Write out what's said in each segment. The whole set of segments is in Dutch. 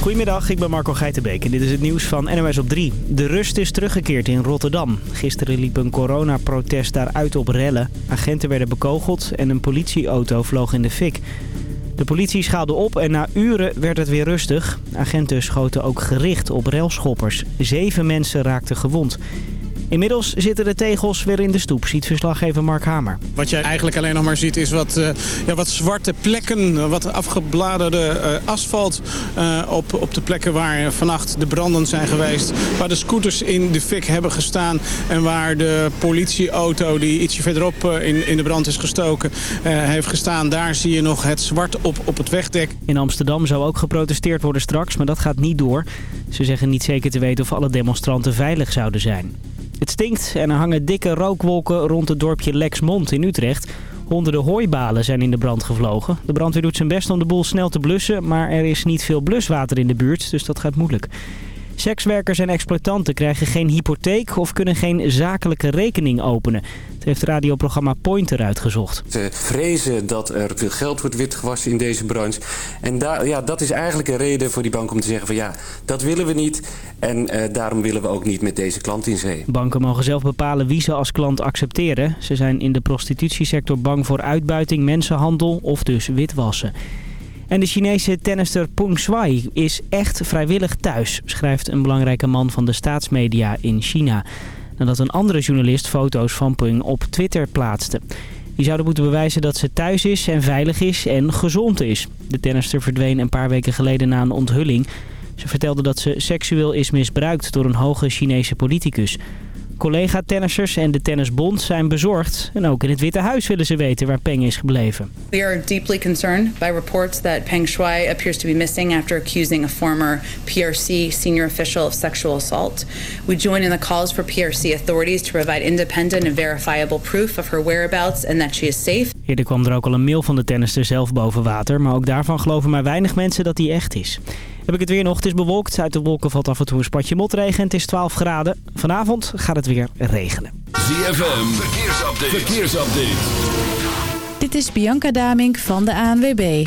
Goedemiddag, ik ben Marco Geitenbeek en dit is het nieuws van NOS op 3. De rust is teruggekeerd in Rotterdam. Gisteren liep een coronaprotest daar uit op rellen. Agenten werden bekogeld en een politieauto vloog in de fik. De politie schaalde op en na uren werd het weer rustig. Agenten schoten ook gericht op railschoppers. Zeven mensen raakten gewond. Inmiddels zitten de tegels weer in de stoep, ziet verslaggever Mark Hamer. Wat je eigenlijk alleen nog maar ziet is wat, uh, ja, wat zwarte plekken, wat afgebladerde uh, asfalt uh, op, op de plekken waar vannacht de branden zijn geweest. Waar de scooters in de fik hebben gestaan en waar de politieauto die ietsje verderop in, in de brand is gestoken heeft gestaan. Daar zie je nog het zwart op, op het wegdek. In Amsterdam zou ook geprotesteerd worden straks, maar dat gaat niet door. Ze zeggen niet zeker te weten of alle demonstranten veilig zouden zijn. Het stinkt en er hangen dikke rookwolken rond het dorpje Lexmond in Utrecht. Honderden hooibalen zijn in de brand gevlogen. De brandweer doet zijn best om de boel snel te blussen, maar er is niet veel bluswater in de buurt, dus dat gaat moeilijk. Sekswerkers en exploitanten krijgen geen hypotheek of kunnen geen zakelijke rekening openen. Het heeft het radioprogramma Pointer uitgezocht. Ze vrezen dat er veel geld wordt witgewassen in deze branche. En daar, ja, dat is eigenlijk een reden voor die bank om te zeggen van ja, dat willen we niet. En uh, daarom willen we ook niet met deze klant in zee. Banken mogen zelf bepalen wie ze als klant accepteren. Ze zijn in de prostitutiesector bang voor uitbuiting, mensenhandel of dus witwassen. En de Chinese tennister Peng Shuai is echt vrijwillig thuis, schrijft een belangrijke man van de staatsmedia in China. Nadat een andere journalist foto's van Peng op Twitter plaatste. Die zouden moeten bewijzen dat ze thuis is en veilig is en gezond is. De tennister verdween een paar weken geleden na een onthulling. Ze vertelde dat ze seksueel is misbruikt door een hoge Chinese politicus. Collega-tennissers en de Tennisbond zijn bezorgd. En ook in het Witte Huis willen ze weten waar Peng is gebleven. We are deeply concerned by reports that Peng Shuai appears to be missing after accusing a former PRC senior official of sexual assault. We join in the calls for PRC authorities to provide independent and verifiable proof of her whereabouts and that she is safe. Eerder kwam er ook al een mail van de tennister zelf boven water, maar ook daarvan geloven maar weinig mensen dat die echt is. Heb ik het weer nog. Het is bewolkt. Uit de wolken valt af en toe een spatje motregen. Het is 12 graden. Vanavond gaat het weer regenen. ZFM. Verkeersupdate. Verkeersupdate. Dit is Bianca Damink van de ANWB.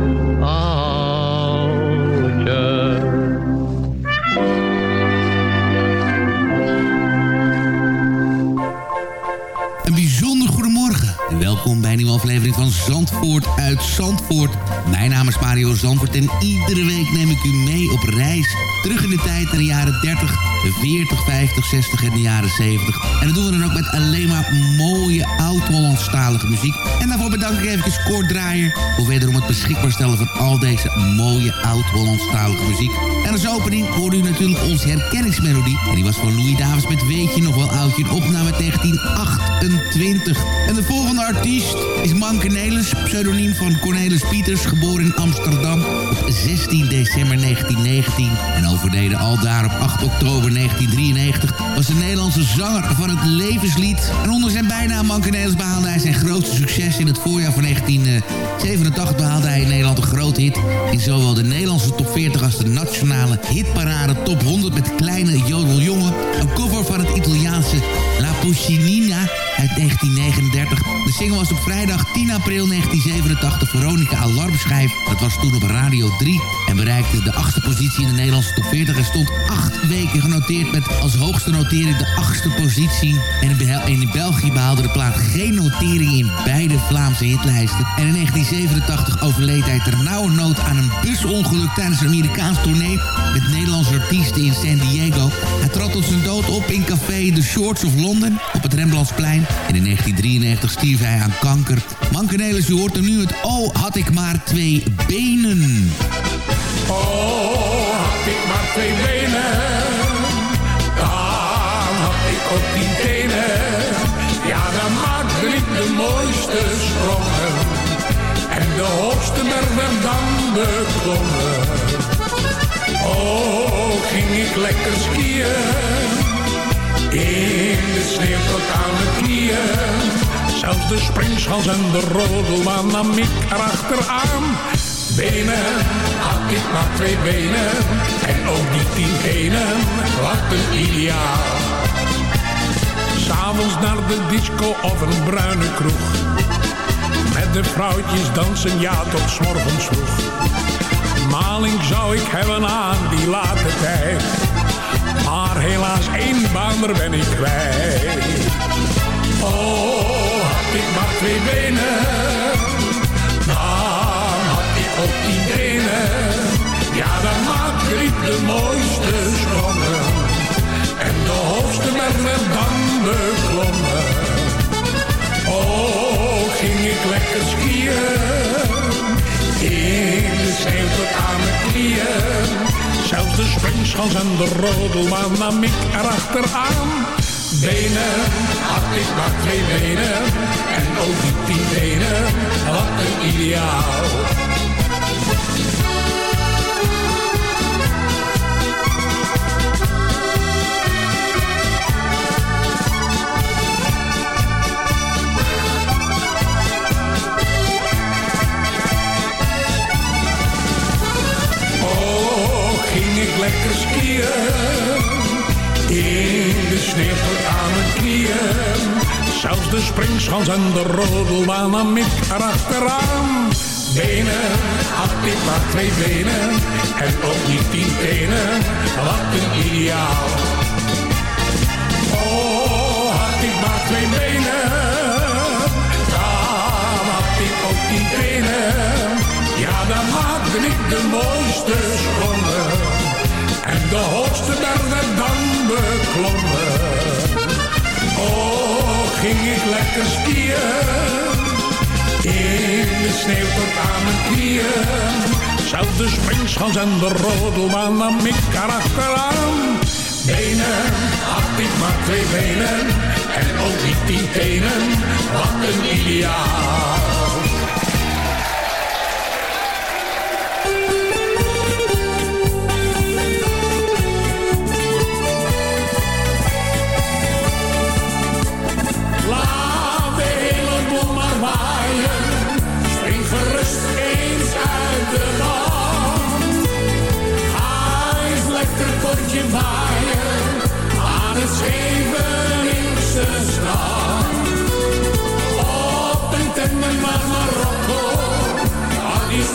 welkom bij een nieuwe aflevering van Zandvoort uit Zandvoort. Mijn naam is Mario Zandvoort en iedere week neem ik u mee op reis. Terug in de tijd naar de jaren 30, 40, 50, 60 en de jaren 70. En dat doen we dan ook met alleen maar mooie oud-Hollandstalige muziek. En daarvoor bedank ik even Kort Draaier voor wederom het beschikbaar stellen van al deze mooie oud-Hollandstalige muziek. En als opening hoorde u natuurlijk onze herkenningsmelodie. En die was van Louis Davis met Weet je nog wel oudje, een opname uit 1928. En de volgende artiest is Manke Nelis, pseudoniem van Cornelis Pieters, geboren in Amsterdam op 16 december 1919 en overleden al daar op 8 oktober 1993, was een Nederlandse zanger van het levenslied. En onder zijn bijnaam Manke Nelis behaalde hij zijn grootste succes in het voorjaar van 1987 behaalde hij in Nederland een grote hit in zowel de Nederlandse top 40 als de nationale hitparade top 100 met Kleine Jodeljongen, een cover van het Italiaanse La Puccinina uit 1939. De single was op vrijdag 10 april 1987 Veronica Alarmschijf. Dat was toen op Radio 3 en bereikte de achtste positie in de Nederlandse top 40. En stond acht weken genoteerd met als hoogste notering de achtste positie. En in België behaalde de plaat geen notering in beide Vlaamse hitlijsten. En in 1987 overleed hij ter nauwe nood aan een busongeluk tijdens een Amerikaans tournee met Nederlandse artiesten in San Diego. Hij trad tot zijn dood op in café The Shorts of London op het Rembrandtsplein. En in 1993 stierf hij aan kanker. Mankenelis, u hoort er nu het Oh, had ik maar twee benen. Oh, had ik maar twee benen, dan had ik ook tien tenen. Ja, dan maakte ik de mooiste sprongen en de hoogste berg werd dan beklommen. Oh, ging ik lekker skiën, in de sneeuw tot aan de knieën. Zelfs de springschans en de rodelbaan nam ik erachteraan. Benen, had ik maar twee benen. En ook die tien tenen, wat een ideaal. S'avonds naar de disco of een bruine kroeg. Met de vrouwtjes dansen, ja tot 's morgens vroeg. Maling zou ik hebben aan die late tijd. Maar helaas één baan, daar ben ik kwijt. Oh, had ik maar twee benen. Dan had ik ook tien benen. Ja, dan maakte ik de mooiste sprongen. En de hoogste berg werd dan beklommen. Oh, ging ik lekker skiën. In de sneeuw tot aan mijn knieën. Zelfs de springschans en de rodelbaan nam ik erachteraan. Benen, had ik maar twee benen. En ook die tien benen, wat een ideaal. Lekker skiën. In de sneeuw tot aan mijn knieën. Zelfs de springschans en de rodelbaan nam ik erachteraan. Benen, had ik maar twee benen. En ook niet tien tenen, wat een ideaal. Oh, had ik maar twee benen. Dan had ik ook tien tenen. Ja, dan maakte ik de mooiste sprongen. En de hoogste berg werd dan beklommen. Oh, ging ik lekker skiën. In de sneeuw tot aan mijn knieën. Zelfs de springschans en de rodelbaan nam ik erachteraan. Benen, had ik maar twee benen. En ook niet tien tenen, wat een ideaal.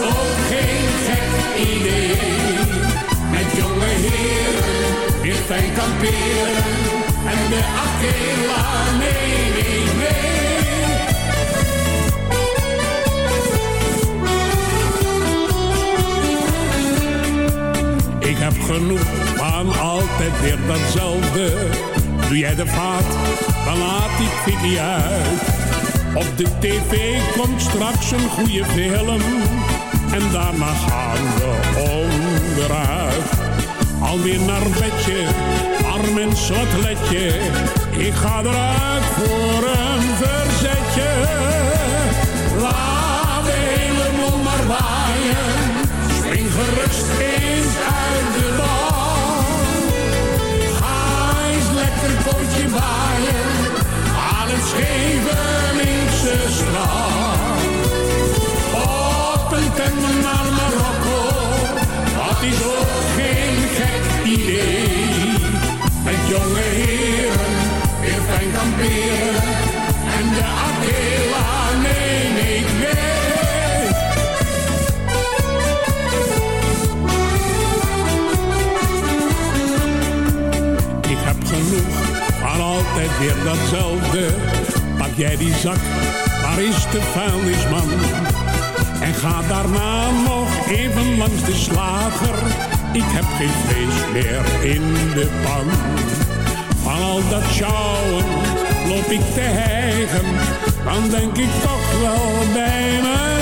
Ook geen gek idee. Met jonge heren weer fijn kamperen. En de Aquila neem ik mee. Ik heb genoeg van altijd weer datzelfde. Doe jij de vaat, dan laat ik Vicky uit. Op de tv komt straks een goede film. En daarna gaan we onderuit. Alweer naar bedje, arm en slotletje. Ik ga eruit voor een verzetje. Laat de hele boel maar waaien. Spring gerust eens uit de bal. Ga eens lekker pootje waaien. Aan het Scheveningse strand. Op dat is ook geen gek idee. Met jonge heren, weer fijn kamperen, en de Akela, nee, ik mee, Ik heb genoeg van altijd weer datzelfde. Pak jij die zak, waar is de vuilnisman? Ga daarna nog even langs de slager. Ik heb geen vlees meer in de pan. Van al dat sjouwen loop ik te hijgen. Dan denk ik toch wel bij mijn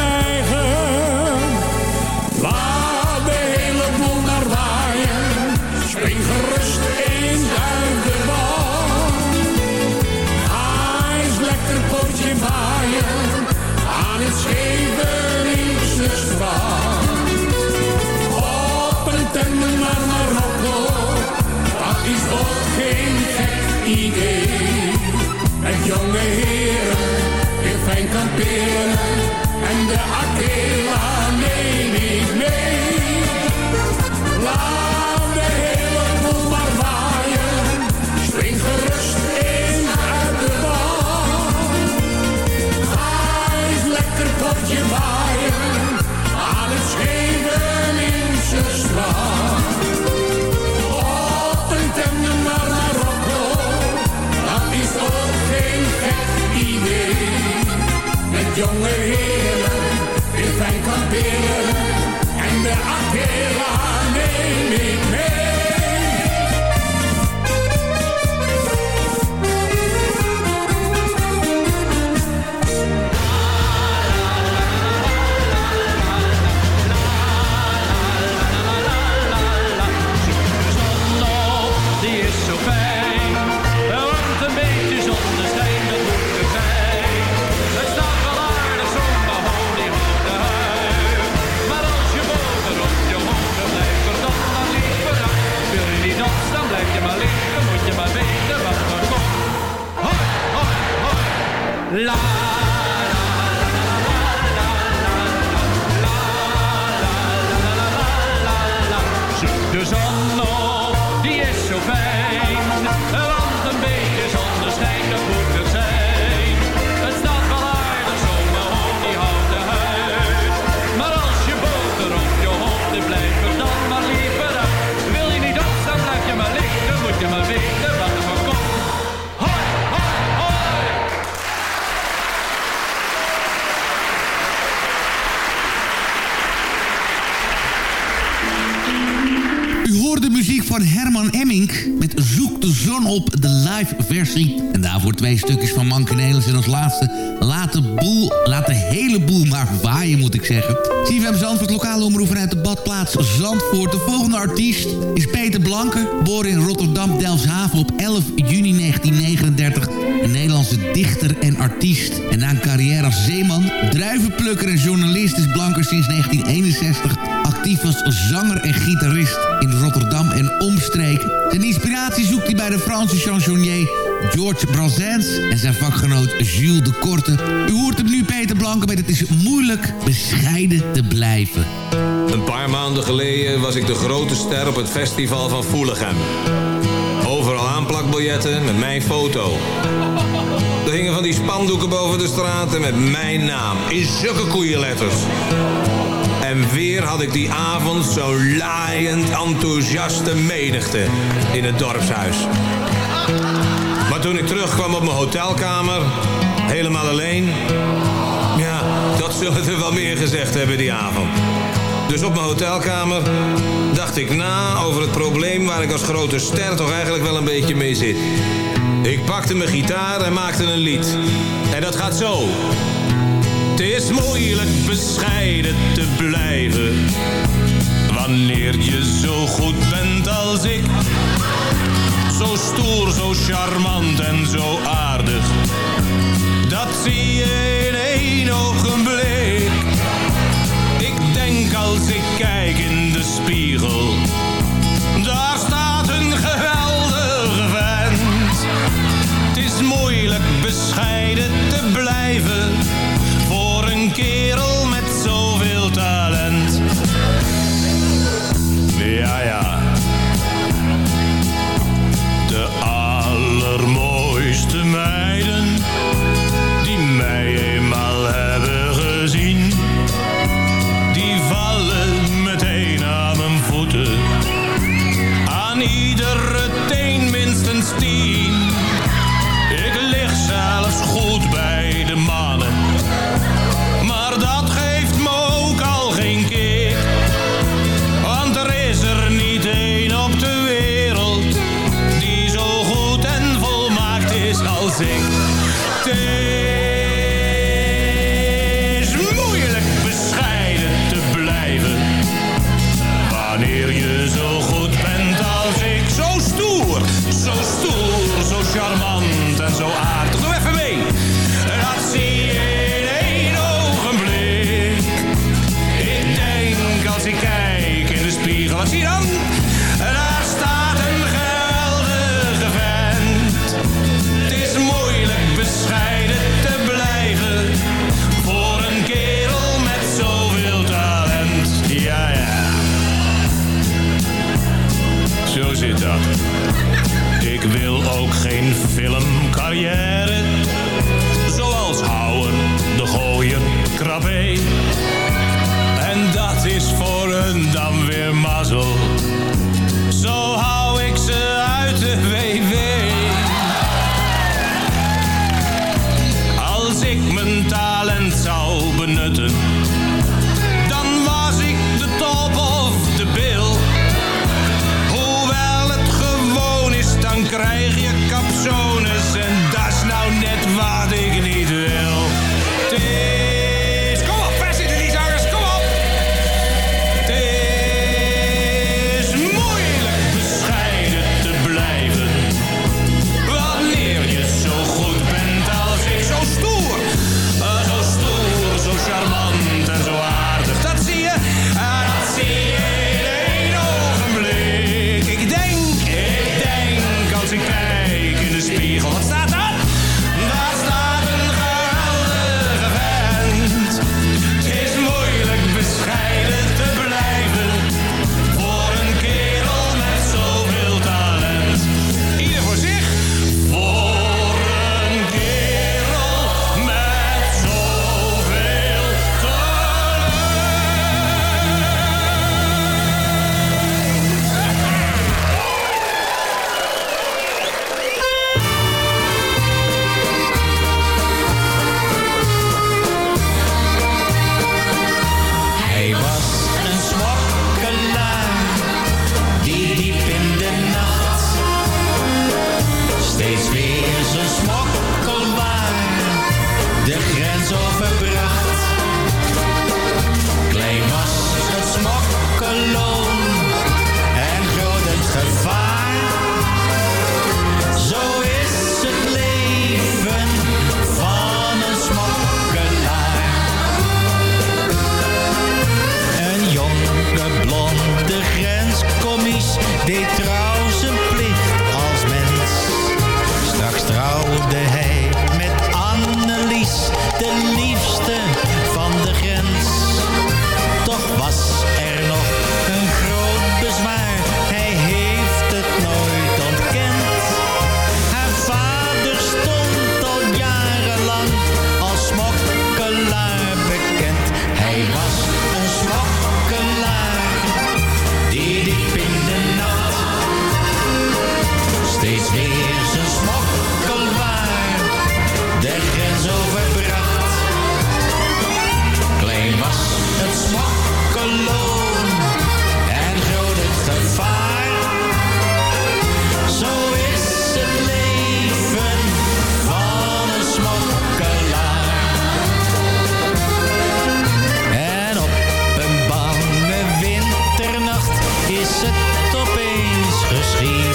is toch geen gek idee. Met jonge heren weer fijn kamperen. En de Aquila neem ik mee. Laat de hele boel maar waaien. Spring gerust in uit de bal. Ga eens lekker potje waaien. Jonge heren weer fijn kamperen. En de Aquila neem ik mee. En daarvoor twee stukjes van Manke Nelis en als laatste Laat de, boel, laat de hele boel maar waaien, moet ik zeggen. CFM Zandvoort, lokale omroep vanuit de badplaats Zandvoort. De volgende artiest is Peter Blanke, geboren in Rotterdam, Delfshaven op 11 juni 1939. Een Nederlandse dichter en artiest. En na een carrière als zeeman, druivenplukker en journalist is Blanke sinds 1961 actief als zanger en gitarist in Rotterdam en omstreken. Zijn inspiratie zoekt hij bij de Franse chansonnier George Brassens en zijn vakgenoot Jules de Korte. U hoort hem nu Peter Blanke met Het is moeilijk bescheiden te blijven. Een paar maanden geleden was ik de grote ster op het festival van Voelichem. Overal aanplakbiljetten met mijn foto. Er hingen van die spandoeken boven de straten met mijn naam in zulke koeienletters. En weer had ik die avond zo'n laaiend enthousiaste menigte in het dorpshuis. Toen ik terugkwam op mijn hotelkamer, helemaal alleen... Ja, dat zullen er wel meer gezegd hebben die avond. Dus op mijn hotelkamer dacht ik na over het probleem waar ik als grote ster toch eigenlijk wel een beetje mee zit. Ik pakte mijn gitaar en maakte een lied. En dat gaat zo. Het is moeilijk bescheiden te blijven. Wanneer je zo goed bent als ik. Zo stoer, zo charmant en zo aardig. Dat zie je in één ogenblik. Ik denk als ik kijk in de spiegel. Daar staat een geweldige vent. Het is moeilijk bescheiden see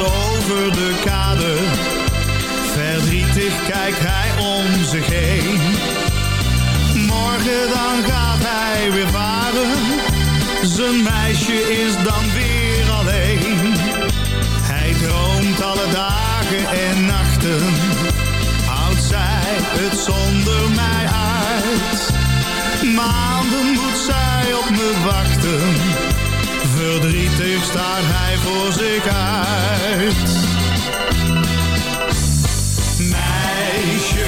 over de kade. Verdrietig kijkt hij om zich heen. Morgen dan gaat hij weer varen. Zijn meisje is dan weer alleen. Hij droomt alle dagen en nachten. Houdt zij het zonder mij uit. Maanden moet zij op me wachten. Verdrietig staat hij voor zich uit. Meisje,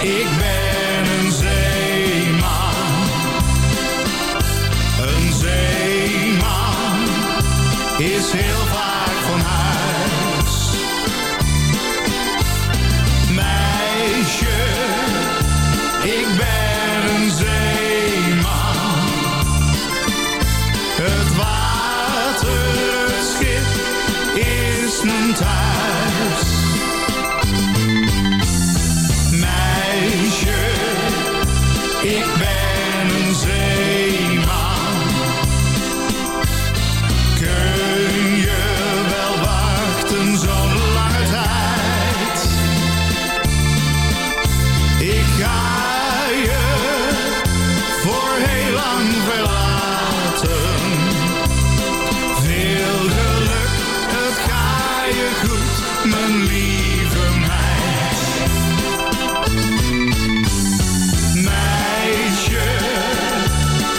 ik ben een zeeman. Een zeeman is heel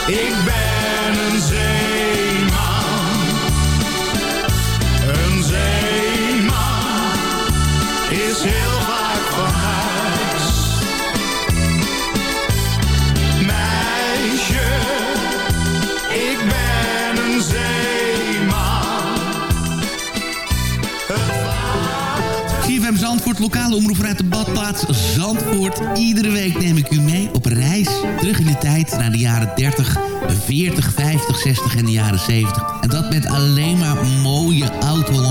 ik ben een zeeman. Lokale omroep uit de badplaats Zandvoort. Iedere week neem ik u mee op reis. Terug in de tijd naar de jaren 30, 40, 50, 60 en de jaren 70. En dat met alleen maar mooie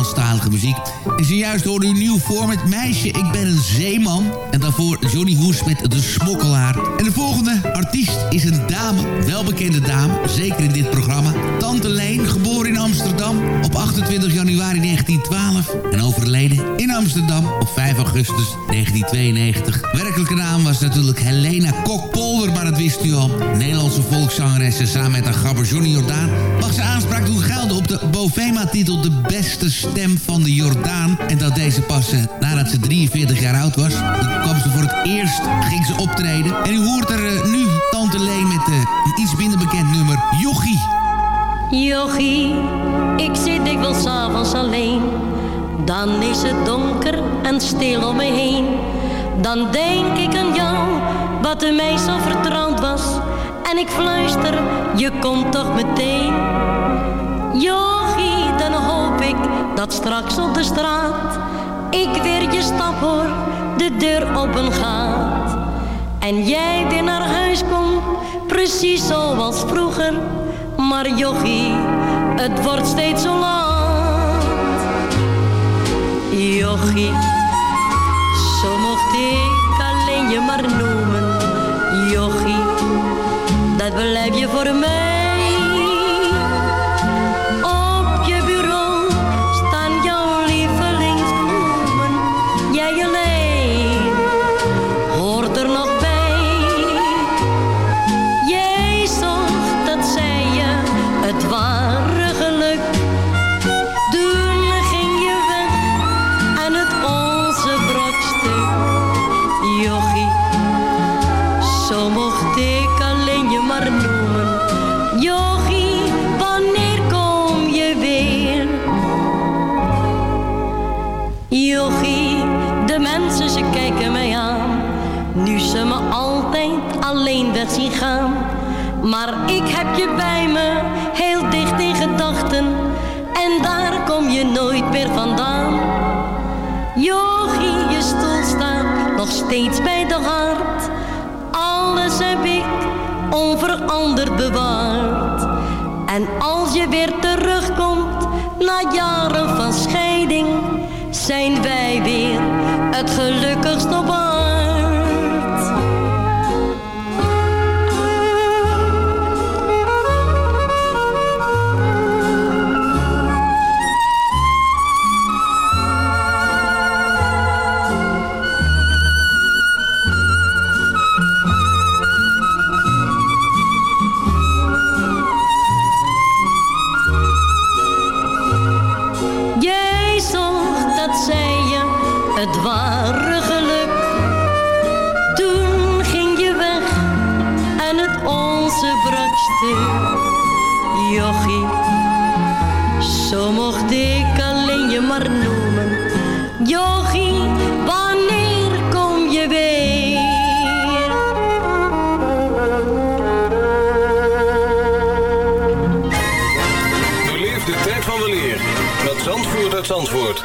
oud-Hollandstalige muziek. En zojuist hoorde u nieuw format Meisje, ik ben een zeeman. En daarvoor Johnny Hoes met De Smokkelaar. En de volgende artiest is een dame, welbekende dame, zeker in dit programma. Tante Leen, geboren in Amsterdam op 28 januari 1912 en overleden in Amsterdam op 5 augustus 1992. Werkelijke naam was natuurlijk Helena Kokpolder, maar dat wist u al. Nederlandse volkszangeres en samen met haar gabber Johnny Jordaan mag ze aanspraak doen gelden op de Bovema-titel De Beste Van de Jordaan. En dat deze pas eh, nadat ze 43 jaar oud was. Kwam ze voor het eerst, ging ze optreden. En u hoort er eh, nu Tante Leen met eh, een iets minder bekend nummer, Jochie. Jochie, ik zit dikwijls s'avonds alleen. Dan is het donker en stil om me heen. Dan denk ik aan jou, wat u mij zo vertrouwd was. En ik fluister, je komt toch meteen. Jochie, dan hoop ik dat straks op de straat... ik weer je stap hoor, de deur open gaat. En jij weer naar huis komt, precies zoals vroeger... Maar jochie, het wordt steeds zo laat. Jochie, zo mocht ik alleen je maar noemen. Jochie, dat blijf je voor mij. Onze brak stil. Jochie, zo mocht ik alleen je maar noemen. Jochie, wanneer kom je weer? Beleef de tijd van weleer met Zandvoort uit Zandvoort.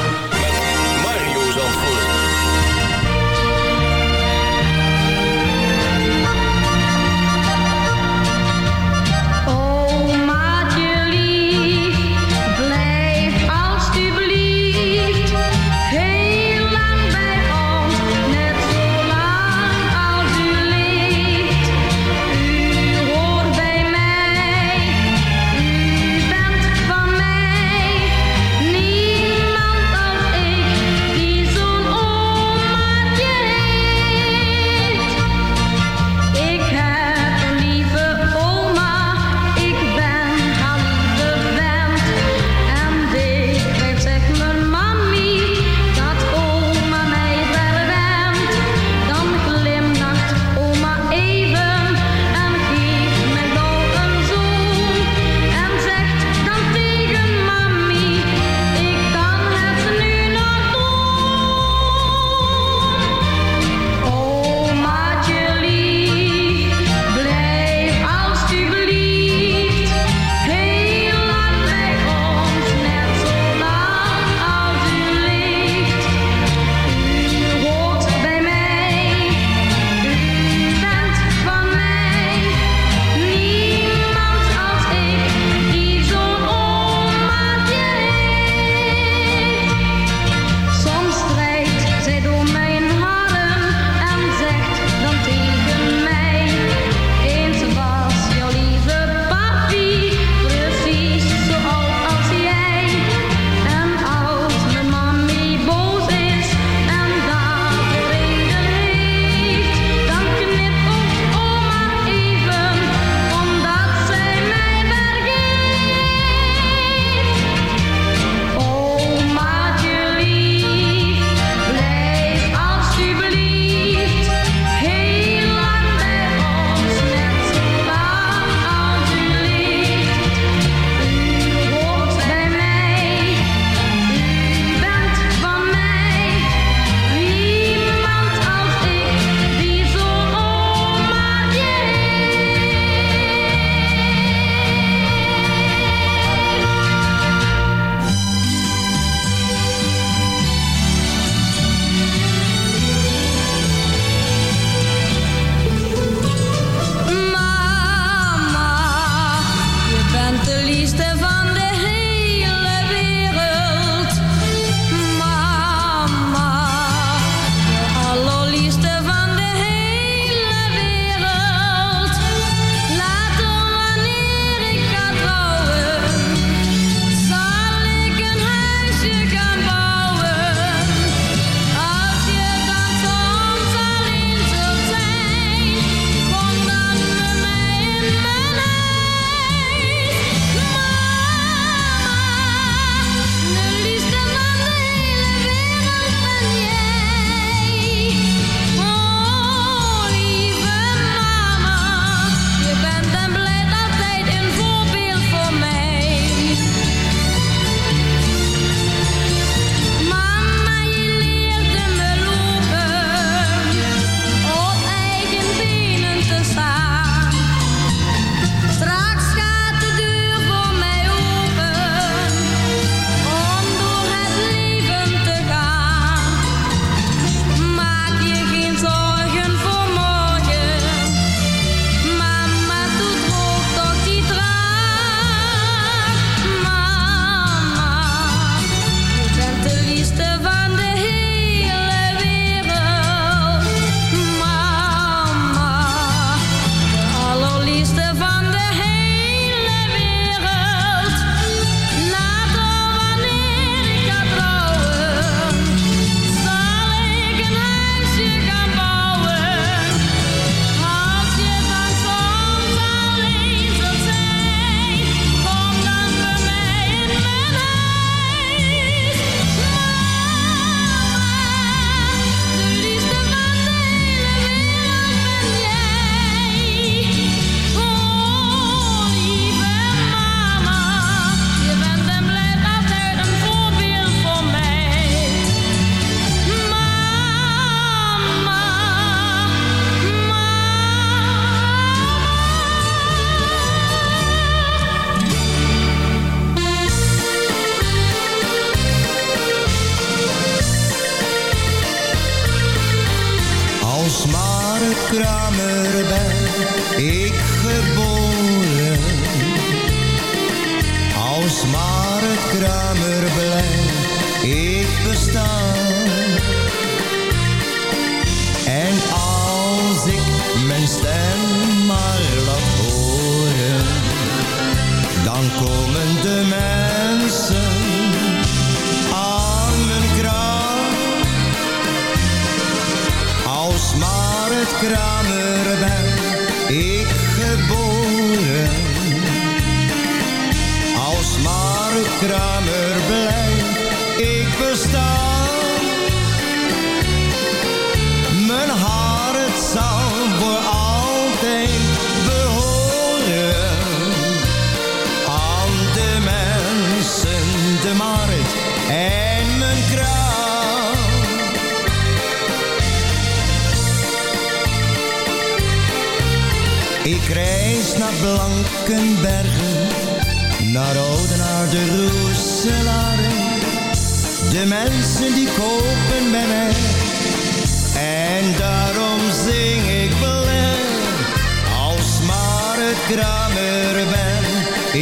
kramer ben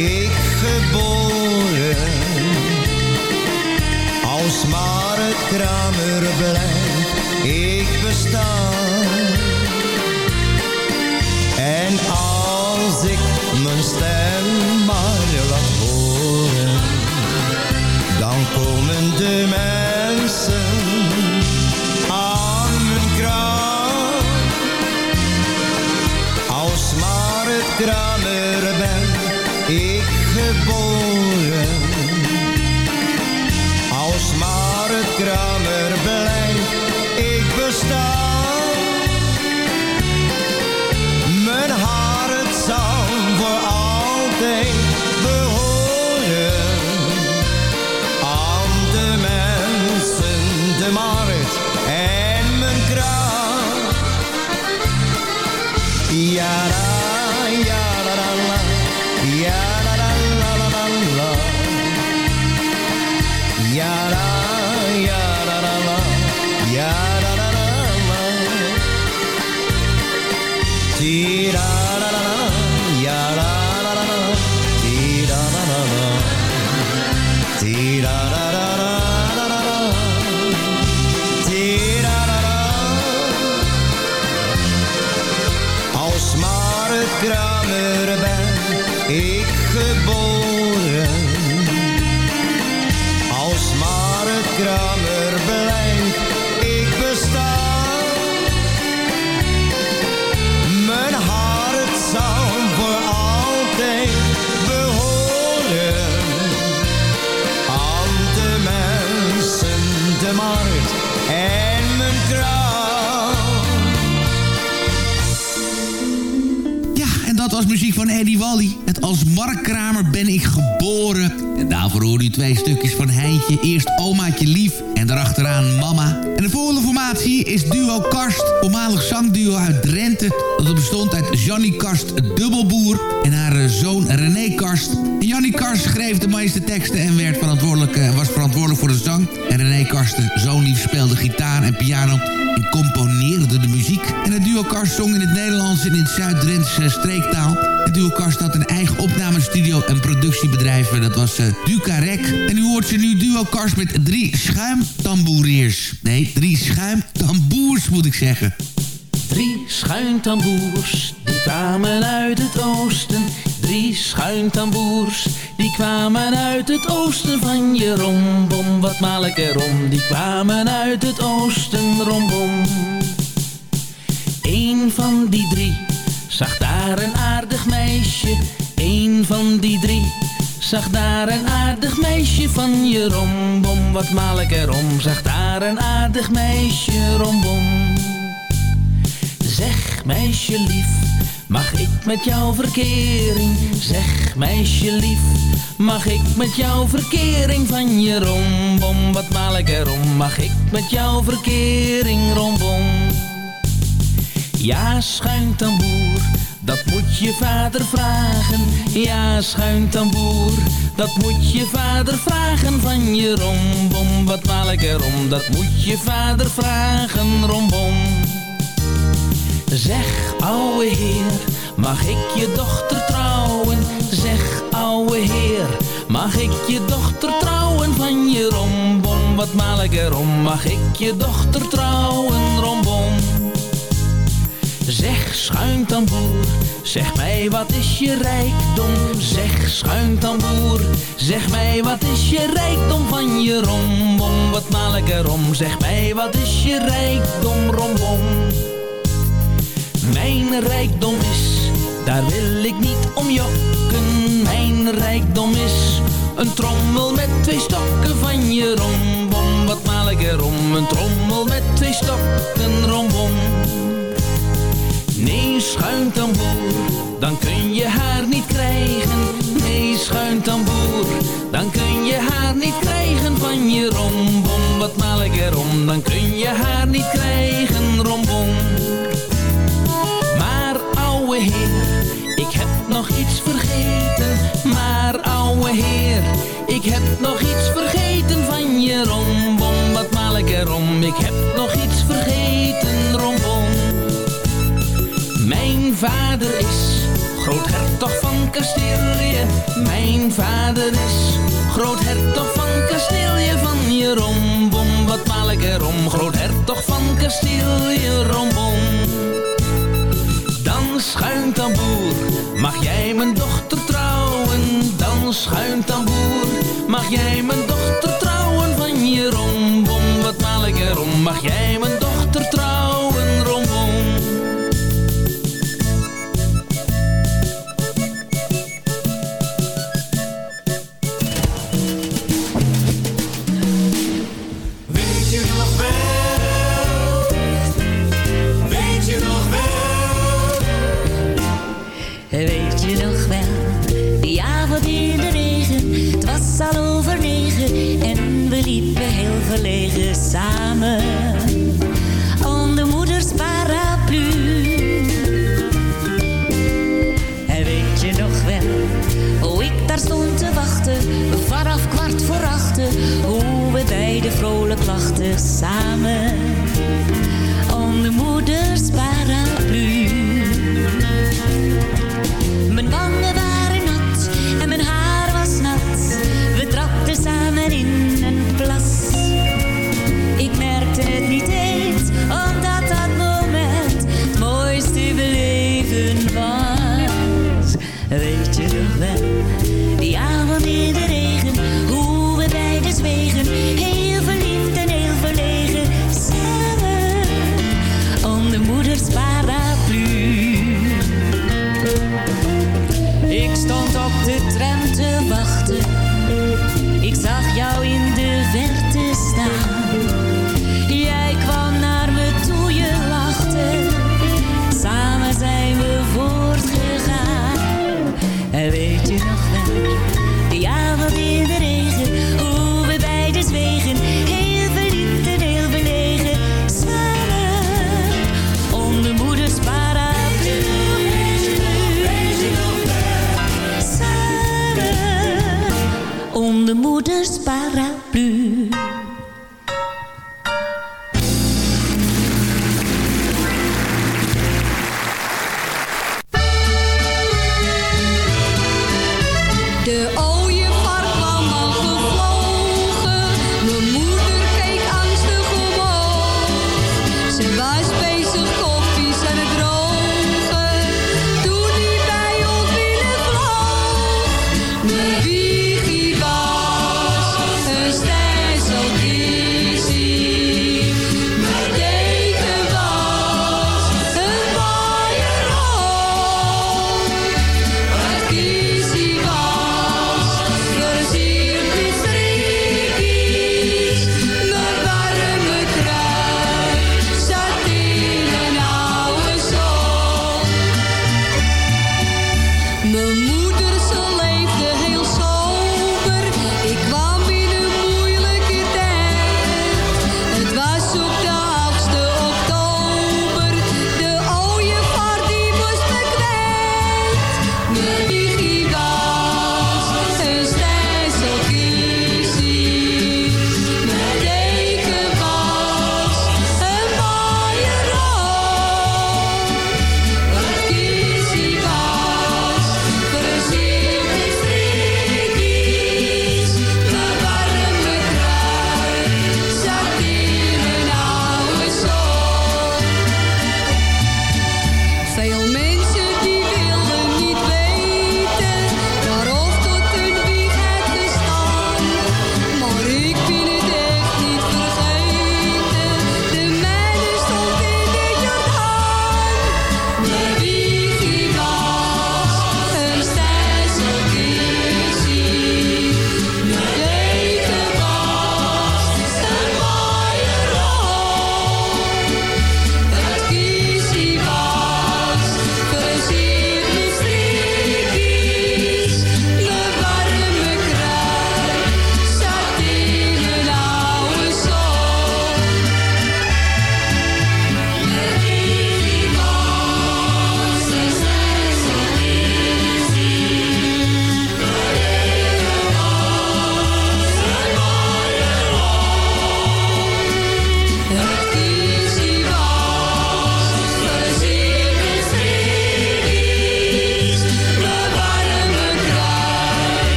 ik geboren. Als maar het kramer was muziek van Eddie Wally. Het als Mark Kramer ben ik geboren. En daarvoor hoorde u twee stukjes van Heintje. Eerst Omaatje Lief en daarachteraan Mama. En de volgende formatie is duo Karst. Voormalig zangduo uit Drenthe. Dat bestond uit Jannie Karst Dubbelboer en haar eh, zoon René Karst. En Jannie Karst schreef de meeste teksten en werd verantwoordelijk, eh, was verantwoordelijk voor de zang. En René Karst, zoon, die speelde gitaar en piano en componeerde de muziek. En het duo Karst zong in het Nederlands en in het Zuid-Drentse streektaal. Het duo Karst had een eigen opnamestudio en productiebedrijf. Dat was uh, Ducarec. En u hoort ze nu duo Karst met drie schuimtamboeriers. Nee, drie schuimtamboers moet ik zeggen. Drie schuintamboers, die kwamen uit het oosten. Drie schuintamboers, die kwamen uit het oosten van je rombom. Wat maal ik erom, die kwamen uit het oosten, rombom. Eén van die drie zag daar een aardig meisje. Eén van die drie zag daar een aardig meisje van je rombom. Wat maal ik erom, zag daar een aardig meisje, rombom. Zeg meisje lief, mag ik met jou verkering? Zeg meisje lief, mag ik met jou verkering van je rombom? Wat maal ik erom, mag ik met jou verkering, rombom? Ja, schuintamboer, dat moet je vader vragen. Ja, schuintamboer, dat moet je vader vragen van je rombom. Wat maal ik erom, dat moet je vader vragen, ouwe heer, mag ik je dochter trouwen? Zeg, ouwe heer, mag ik je dochter trouwen van je rombom? Wat maal ik erom? Mag ik je dochter trouwen, rombom? Zeg schuintamboer, zeg mij wat is je rijkdom? Zeg schuintamboer, zeg mij wat is je rijkdom van je rombom? Wat maal ik erom? Zeg mij wat is je rijkdom, rombom? Mijn rijkdom is, daar wil ik niet om jokken. Mijn rijkdom is een trommel met twee stokken van je rombom. Wat maal ik erom? Een trommel met twee stokken, rombom. Nee, schuintamboer, dan kun je haar niet krijgen. Nee, schuintamboer, dan kun je haar niet krijgen van je rombom. Wat maal ik erom? Dan kun je haar niet krijgen, rombom. Heer, ik heb nog iets vergeten. Maar ouwe heer, ik heb nog iets vergeten van je rombom. Wat maal ik erom? Ik heb nog iets vergeten, rombom. Mijn vader is groothertog van Kastilje. Mijn vader is groothertog van Kastilje van je rombom. Wat maal ik erom? Groothertog van Kastilje, rombom. Dan schuint tamboer, mag jij mijn dochter trouwen? Dan schuint tamboer, mag jij mijn dochter trouwen van je rombom? Wat maal ik erom? Mag jij mijn dochter trouwen,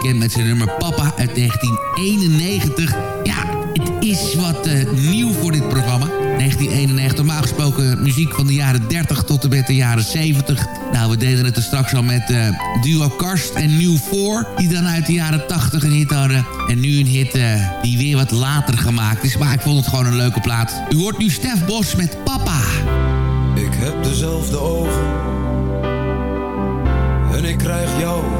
bekend met zijn nummer Papa uit 1991. Ja, het is wat eh, nieuw voor dit programma. 1991, normaal gesproken muziek van de jaren 30 tot en met de jaren 70. Nou, we deden het er straks al met eh, duo Karst en New 4... die dan uit de jaren 80 een hit hadden. En nu een hit eh, die weer wat later gemaakt is. Maar ik vond het gewoon een leuke plaat. U hoort nu Stef Bos met Papa. Ik heb dezelfde ogen En ik krijg jou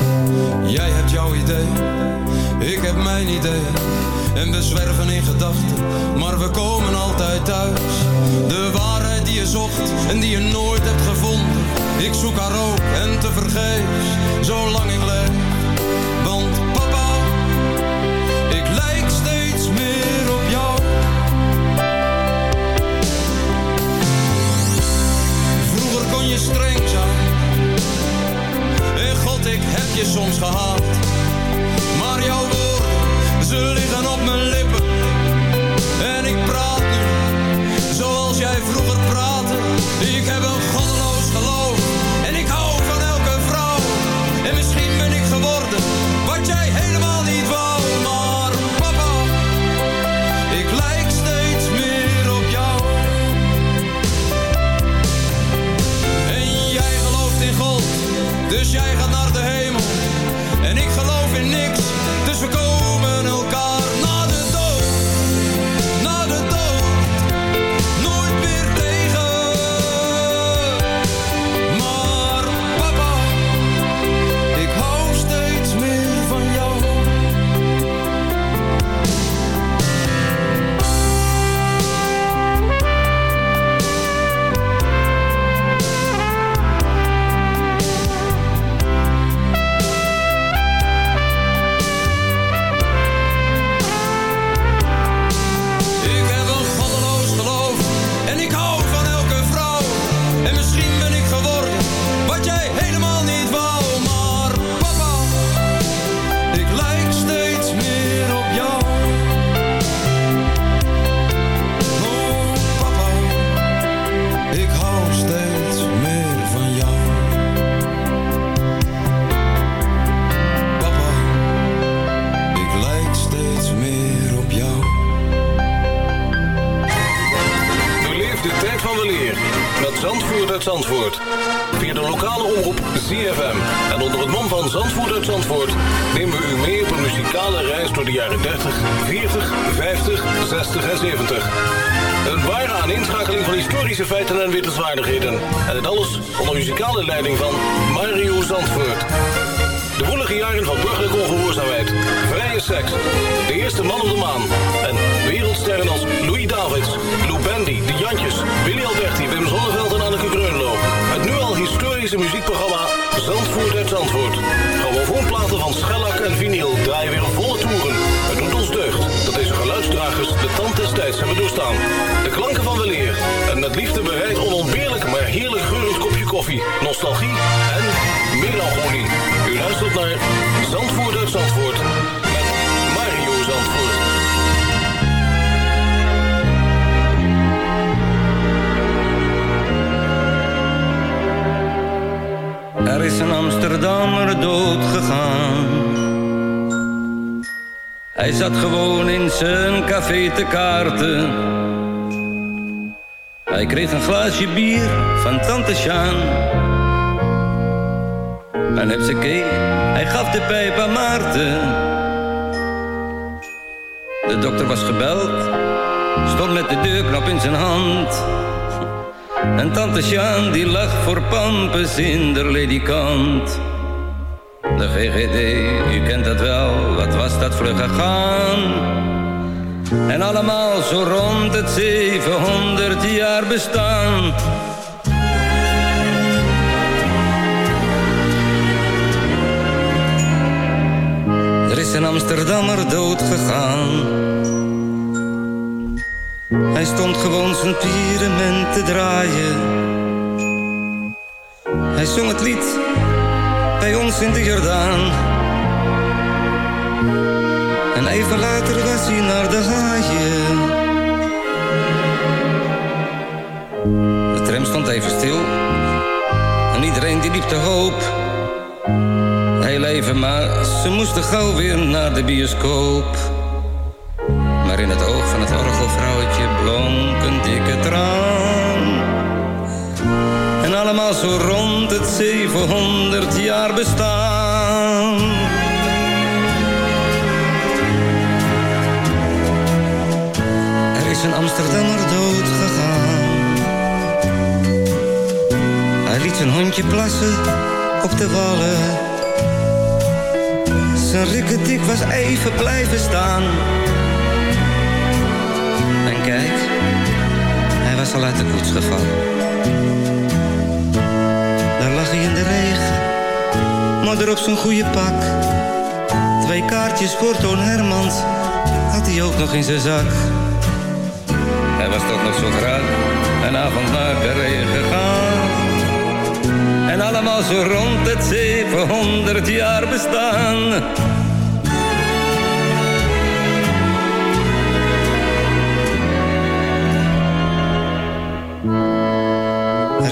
Jij hebt jouw idee Ik heb mijn idee. En we zwerven in gedachten Maar we komen altijd thuis. De waarheid die je zocht En die je nooit hebt gevonden. Ik zoek haar ook en te vergeefs Zolang ik leef je soms gehaat. Maar jouw woorden, ze liggen Er is een Amsterdammer dood gegaan. Hij zat gewoon in zijn café te kaarten. Hij kreeg een glaasje bier van tante Sjaan. En hupsakee, hij gaf de pijp aan Maarten. De dokter was gebeld, stond met de deurknop in zijn hand. En tante Sjaan die lag voor pampes in de ledikant. De GGD, u kent dat wel, wat was dat vlug gegaan. En allemaal zo rond het 700 jaar bestaan. Er is een Amsterdammer dood gegaan. Hij stond gewoon zijn pyramid te draaien. Hij zong het lied bij ons in de Jordaan. En even later was hij naar de haaien. De tram stond even stil. En iedereen die liep te hoop. Heel even, maar ze moesten gauw weer naar de bioscoop. Een dikke traan. En allemaal zo rond het 700 jaar bestaan. Er is een Amsterdammer dood gegaan. Hij liet zijn hondje plassen op de wallen. Zijn rikketik was even blijven staan. Was al uit de koets gevallen. Daar lag hij in de regen, modder op zijn goede pak. Twee kaartjes voor Toon Hermans had hij ook nog in zijn zak. Hij was toch nog zo graag een avond naar Carré gegaan. En allemaal zo rond het 700 jaar bestaan.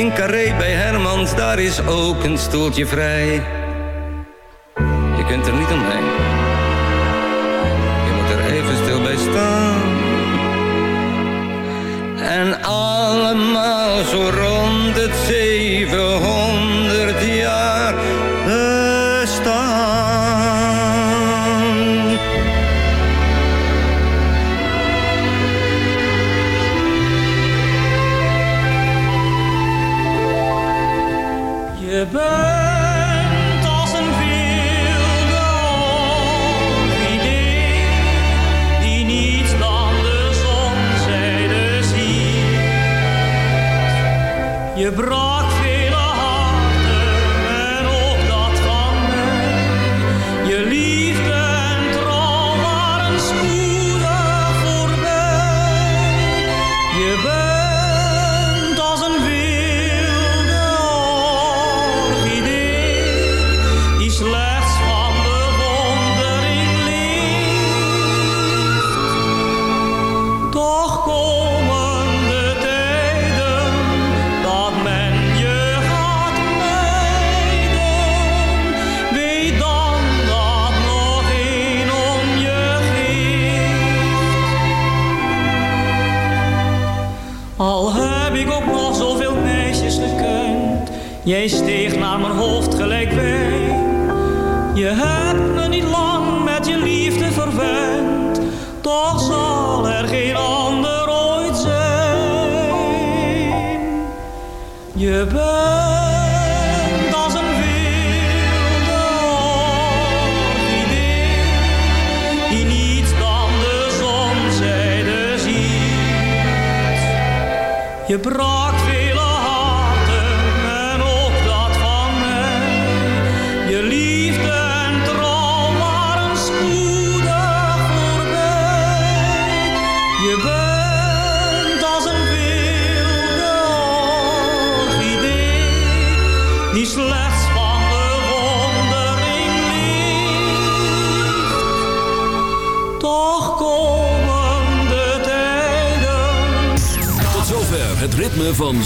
In Carré bij Hermans, daar is ook een stoeltje vrij.